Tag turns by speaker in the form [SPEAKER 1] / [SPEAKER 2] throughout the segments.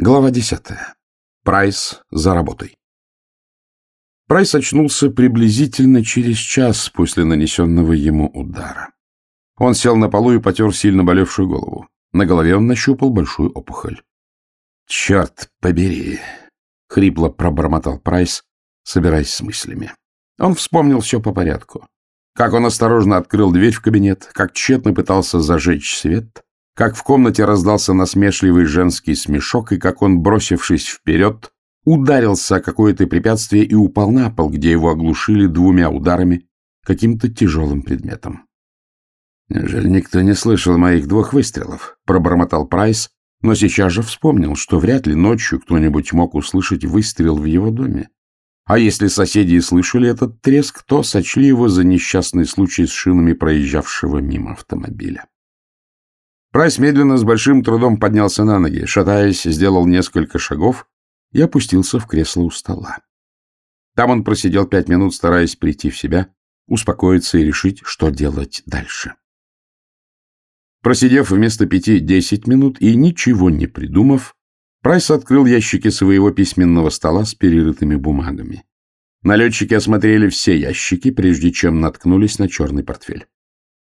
[SPEAKER 1] Глава десятая. Прайс за работой. Прайс очнулся приблизительно через час после нанесенного ему удара. Он сел на полу и потер сильно болевшую голову. На голове он нащупал большую опухоль. — Черт побери! — хрипло пробормотал Прайс, собираясь с мыслями. Он вспомнил все по порядку. Как он осторожно открыл дверь в кабинет, как тщетно пытался зажечь свет, как в комнате раздался насмешливый женский смешок, и как он, бросившись вперед, ударился о какое-то препятствие и упал на пол, где его оглушили двумя ударами каким-то тяжелым предметом. «Неужели никто не слышал моих двух выстрелов?» — пробормотал Прайс, но сейчас же вспомнил, что вряд ли ночью кто-нибудь мог услышать выстрел в его доме. А если соседи слышали этот треск, то сочли его за несчастный случай с шинами проезжавшего мимо автомобиля. Прайс медленно, с большим трудом поднялся на ноги, шатаясь, сделал несколько шагов и опустился в кресло у стола. Там он просидел пять минут, стараясь прийти в себя, успокоиться и решить, что делать дальше. Просидев вместо пяти десять минут и ничего не придумав, Прайс открыл ящики своего письменного стола с перерытыми бумагами. Налетчики осмотрели все ящики, прежде чем наткнулись на черный портфель.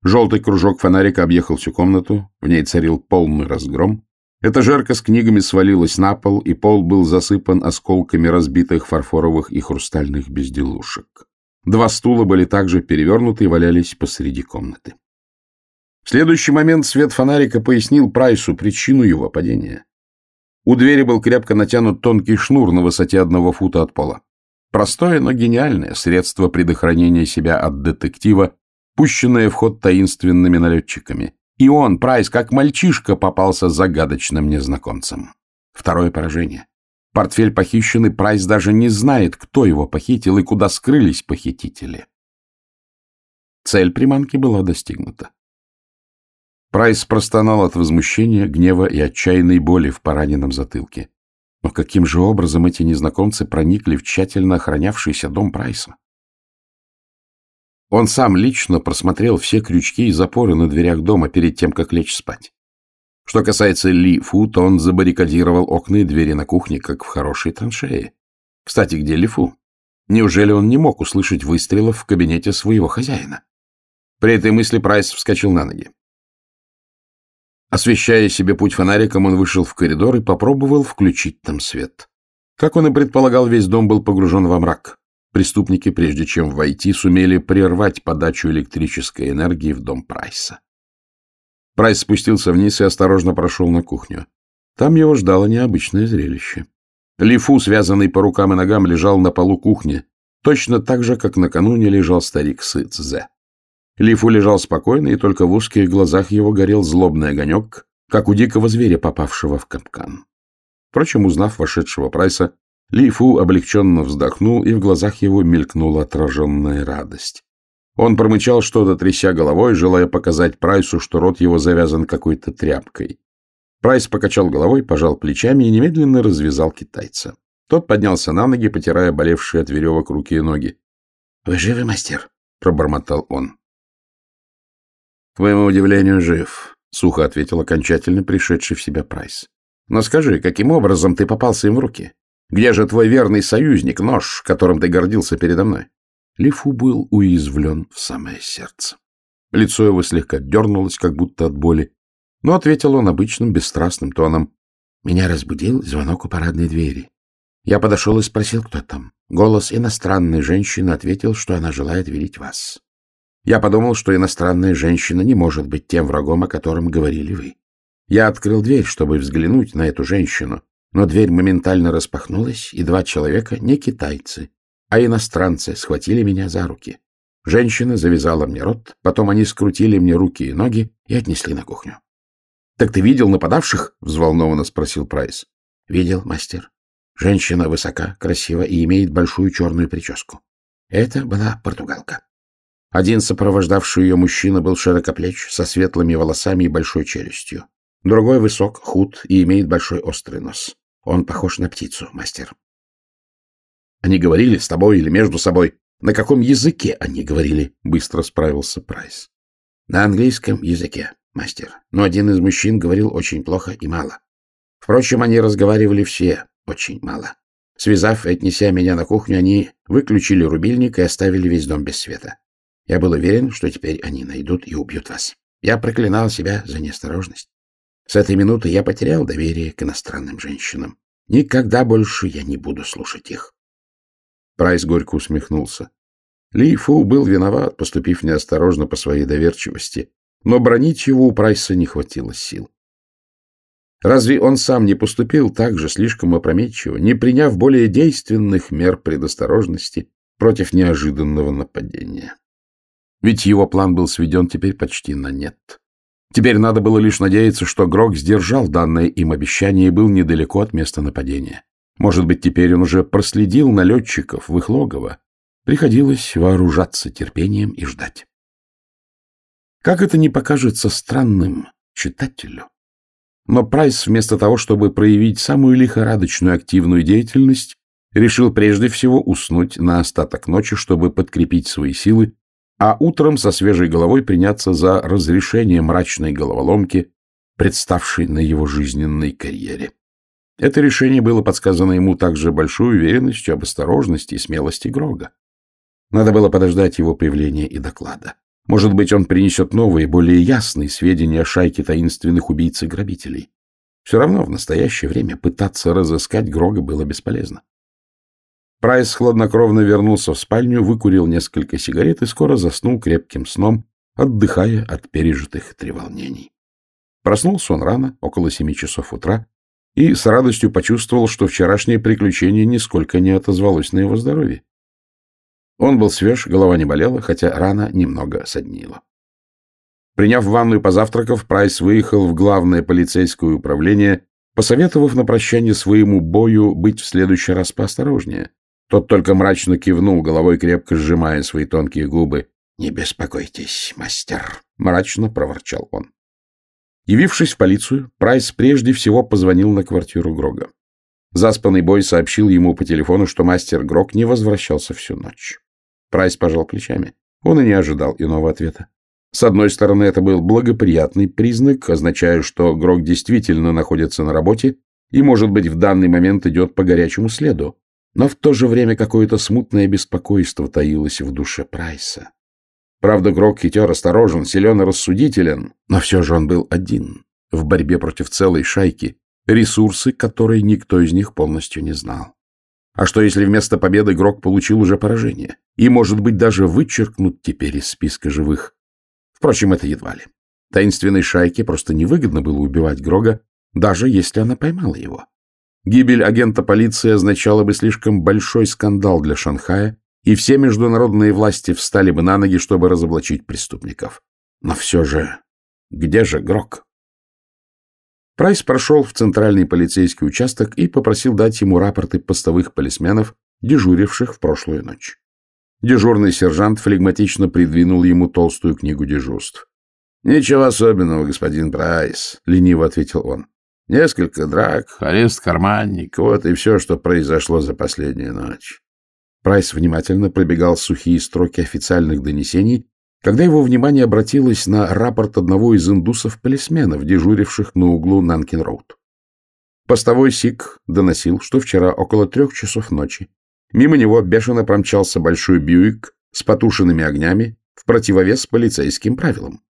[SPEAKER 1] Желтый кружок фонарика объехал всю комнату, в ней царил полный разгром. Этажерка с книгами свалилась на пол, и пол был засыпан осколками разбитых фарфоровых и хрустальных безделушек. Два стула были также перевернуты и валялись посреди комнаты. В следующий момент свет фонарика пояснил Прайсу причину его падения. У двери был крепко натянут тонкий шнур на высоте одного фута от пола. Простое, но гениальное средство предохранения себя от детектива пущенная в ход таинственными налетчиками. И он, Прайс, как мальчишка, попался загадочным незнакомцам. Второе поражение. Портфель похищен, и Прайс даже не знает, кто его похитил и куда скрылись похитители. Цель приманки была достигнута. Прайс простонал от возмущения, гнева и отчаянной боли в пораненном затылке. Но каким же образом эти незнакомцы проникли в тщательно охранявшийся дом Прайса? Он сам лично просмотрел все крючки и запоры на дверях дома перед тем, как лечь спать. Что касается Ли Фу, то он забаррикадировал окна и двери на кухне, как в хорошей траншее. Кстати, где Ли Фу? Неужели он не мог услышать выстрелов в кабинете своего хозяина? При этой мысли Прайс вскочил на ноги. Освещая себе путь фонариком, он вышел в коридор и попробовал включить там свет. Как он и предполагал, весь дом был погружен во мрак. Преступники, прежде чем войти, сумели прервать подачу электрической энергии в дом Прайса. Прайс спустился вниз и осторожно прошел на кухню. Там его ждало необычное зрелище. Лифу, связанный по рукам и ногам, лежал на полу кухни, точно так же, как накануне лежал старик Сыцзе. Лифу лежал спокойно, и только в узких глазах его горел злобный огонек, как у дикого зверя, попавшего в капкан. Впрочем, узнав вошедшего Прайса, Ли Фу облегченно вздохнул, и в глазах его мелькнула отраженная радость. Он промычал что-то, тряся головой, желая показать Прайсу, что рот его завязан какой-то тряпкой. Прайс покачал головой, пожал плечами и немедленно развязал китайца. Тот поднялся на ноги, потирая болевшие от веревок руки и ноги. — Вы живы, мастер? — пробормотал он. — К моему удивлению, жив, — сухо ответил окончательно пришедший в себя Прайс. — Но скажи, каким образом ты попался им в руки? Где же твой верный союзник, нож, которым ты гордился передо мной? Лифу был уязвлен в самое сердце. Лицо его слегка дернулось, как будто от боли, но ответил он обычным бесстрастным тоном. Меня разбудил звонок у парадной двери. Я подошел и спросил, кто там. Голос иностранной женщины ответил, что она желает видеть вас. Я подумал, что иностранная женщина не может быть тем врагом, о котором говорили вы. Я открыл дверь, чтобы взглянуть на эту женщину, но дверь моментально распахнулась, и два человека, не китайцы, а иностранцы, схватили меня за руки. Женщина завязала мне рот, потом они скрутили мне руки и ноги и отнесли на кухню. — Так ты видел нападавших? — взволнованно спросил Прайс. — Видел, мастер. Женщина высока, красива и имеет большую черную прическу. Это была португалка. Один сопровождавший ее мужчина был широкоплеч, со светлыми волосами и большой челюстью. Другой высок, худ и имеет большой острый нос. Он похож на птицу, мастер. Они говорили с тобой или между собой? На каком языке они говорили? Быстро справился Прайс. На английском языке, мастер. Но один из мужчин говорил очень плохо и мало.
[SPEAKER 2] Впрочем, они разговаривали все очень мало. Связав и отнеся меня на кухню, они выключили рубильник и оставили весь дом без света. Я был уверен, что теперь они найдут и убьют вас. Я проклинал себя за неосторожность. С этой минуты я потерял доверие к иностранным женщинам. Никогда больше я не буду слушать их.
[SPEAKER 1] Прайс горько усмехнулся. Ли Фу был виноват, поступив неосторожно по своей доверчивости, но бронить его у Прайса не хватило сил. Разве он сам не поступил так же слишком опрометчиво, не приняв более действенных мер предосторожности против неожиданного нападения? Ведь его план был сведен теперь почти на нет. Теперь надо было лишь надеяться, что Грок сдержал данное им обещание и был недалеко от места нападения. Может быть, теперь он уже проследил налетчиков в их логово. Приходилось вооружаться терпением и ждать. Как это не покажется странным читателю, но Прайс вместо того, чтобы проявить самую лихорадочную активную деятельность, решил прежде всего уснуть на остаток ночи, чтобы подкрепить свои силы, а утром со свежей головой приняться за разрешение мрачной головоломки, представшей на его жизненной карьере. Это решение было подсказано ему также большой уверенностью об осторожности и смелости Грога. Надо было подождать его появления и доклада. Может быть, он принесет новые, более ясные сведения о шайке таинственных убийц и грабителей. Все равно в настоящее время пытаться разыскать Грога было бесполезно. Прайс хладнокровно вернулся в спальню, выкурил несколько сигарет и скоро заснул крепким сном, отдыхая от пережитых треволнений. Проснулся он рано, около семи часов утра, и с радостью почувствовал, что вчерашнее приключение нисколько не отозвалось на его здоровье. Он был свеж, голова не болела, хотя рана немного соднила. Приняв ванную позавтракав, Прайс выехал в главное полицейское управление, посоветовав на прощание своему бою быть в следующий раз поосторожнее. Тот только мрачно кивнул, головой крепко сжимая свои тонкие губы. — Не беспокойтесь, мастер, — мрачно проворчал он. Явившись в полицию, Прайс прежде всего позвонил на квартиру Грога. Заспанный бой сообщил ему по телефону, что мастер Грог не возвращался всю ночь. Прайс пожал плечами. Он и не ожидал иного ответа. С одной стороны, это был благоприятный признак, означая, что Грог действительно находится на работе и, может быть, в данный момент идет по горячему следу. Но в то же время какое-то смутное беспокойство таилось в душе Прайса. Правда, Грог хитер, осторожен, силен и рассудителен, но все же он был один в борьбе против целой шайки, ресурсы, которые никто из них полностью не знал. А что, если вместо победы игрок получил уже поражение и, может быть, даже вычеркнут теперь из списка живых? Впрочем, это едва ли. Таинственной шайке просто невыгодно было убивать Грога, даже если она поймала его. Гибель агента полиции означала бы слишком большой скандал для Шанхая, и все международные власти встали бы на ноги, чтобы разоблачить преступников. Но все же, где же Грог? Прайс прошел в центральный полицейский участок и попросил дать ему рапорты постовых полисменов, дежуривших в прошлую ночь. Дежурный сержант флегматично придвинул ему толстую книгу дежурств. — Ничего особенного, господин Прайс, — лениво ответил он. — Несколько драк, арест карманника, вот и все, что произошло за последнюю ночь. Прайс внимательно пробегал сухие строки официальных донесений когда его внимание обратилось на рапорт одного из индусов-полисменов, дежуривших на углу Нанкин-Роуд. Постовой сикх доносил, что вчера около трех часов ночи мимо него бешено промчался большой Бьюик с потушенными огнями в противовес полицейским правилам.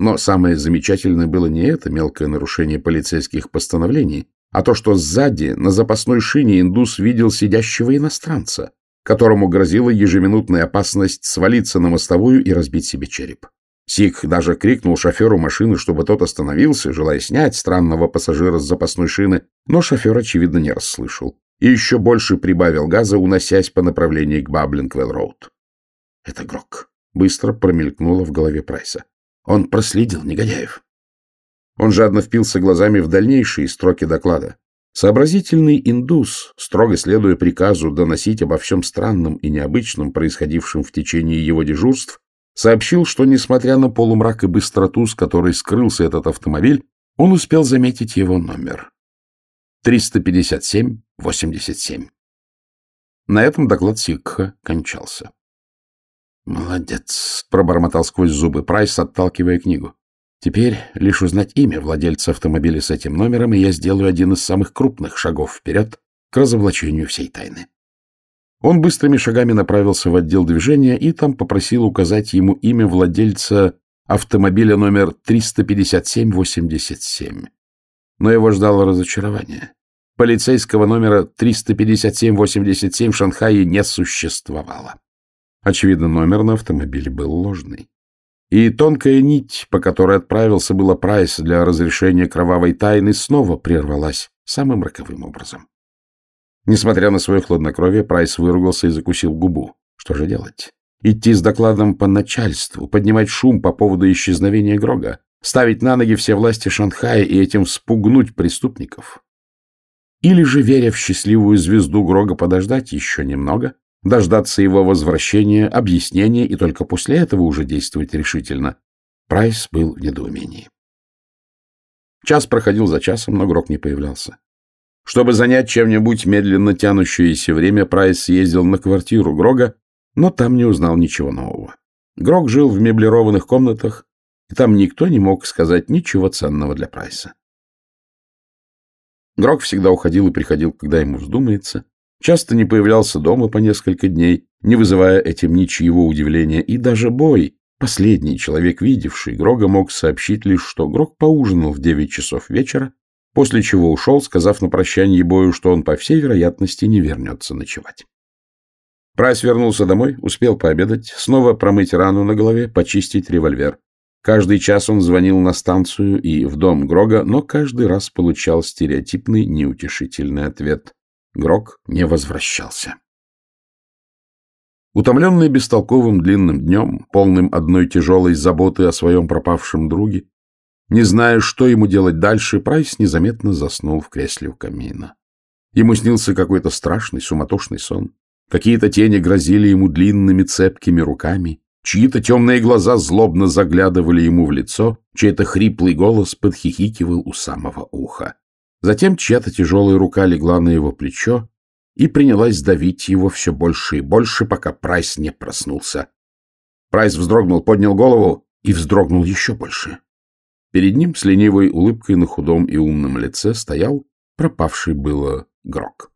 [SPEAKER 1] Но самое замечательное было не это мелкое нарушение полицейских постановлений, а то, что сзади, на запасной шине, индус видел сидящего иностранца, которому грозила ежеминутная опасность свалиться на мостовую и разбить себе череп. Сикх даже крикнул шоферу машины, чтобы тот остановился, желая снять странного пассажира с запасной шины, но шофер, очевидно, не расслышал и еще больше прибавил газа, уносясь по направлению к Баблингвелл-Роуд. Это Грок. Быстро промелькнуло в голове Прайса. Он проследил негодяев. Он жадно впился глазами в дальнейшие строки доклада. Сообразительный индус, строго следуя приказу доносить обо всем странном и необычном, происходившем в течение его дежурств, сообщил, что, несмотря на полумрак и быстроту, с которой скрылся этот автомобиль, он успел заметить его номер. 357-87. На этом доклад Сикха кончался. «Молодец», — пробормотал сквозь зубы Прайс, отталкивая книгу.
[SPEAKER 2] Теперь лишь узнать имя владельца автомобиля с этим номером, и я сделаю один из самых крупных шагов вперед к разоблачению всей тайны. Он быстрыми шагами направился в отдел движения и там попросил указать ему имя владельца автомобиля номер 35787. Но его ждало разочарование. Полицейского номера 35787 в Шанхае не существовало. Очевидно, номер на автомобиле был ложный. И тонкая нить, по которой отправился было Прайс для разрешения кровавой тайны, снова прервалась самым роковым образом. Несмотря на свое хладнокровие, Прайс выругался и закусил губу. Что же делать? Идти с докладом по начальству, поднимать шум по поводу исчезновения Грога, ставить на ноги все власти Шанхая и этим спугнуть преступников? Или же, веря в счастливую звезду Грога, подождать еще немного, дождаться его возвращения, объяснения и только после этого уже действовать решительно? Прайс был в недоумении. Час проходил за часом, но Грог не появлялся. Чтобы занять чем-нибудь медленно тянущееся время, Прайс съездил на квартиру Грога, но там не узнал ничего нового. Грог жил в меблированных комнатах, и там никто не мог сказать ничего ценного для Прайса. Грог всегда уходил и приходил, когда ему вздумается, часто не появлялся дома по несколько дней, не вызывая этим ничьего удивления, и даже Бой, последний человек, видевший Грога, мог сообщить лишь, что Грог поужинал в девять часов вечера после чего ушел, сказав на прощание Бою, что он, по всей вероятности, не вернется ночевать. Прайс вернулся домой, успел пообедать, снова промыть рану на голове, почистить револьвер. Каждый час он звонил на станцию и в дом Грога, но каждый раз получал стереотипный неутешительный ответ. Грог не возвращался. Утомленный бестолковым длинным днем, полным одной тяжелой заботы о своем пропавшем друге, не зная, что ему делать дальше, Прайс незаметно заснул в кресле у камина. Ему снился какой-то страшный, суматошный сон. Какие-то тени грозили ему длинными цепкими руками, чьи-то темные глаза злобно заглядывали ему в лицо, чей-то хриплый голос подхихикивал у самого уха. Затем чья-то тяжелая рука легла на его плечо и принялась давить его все больше и больше, пока Прайс не проснулся. Прайс вздрогнул, поднял голову и вздрогнул еще больше. Перед ним с ленивой улыбкой на худом и умном лице стоял пропавший было Грок.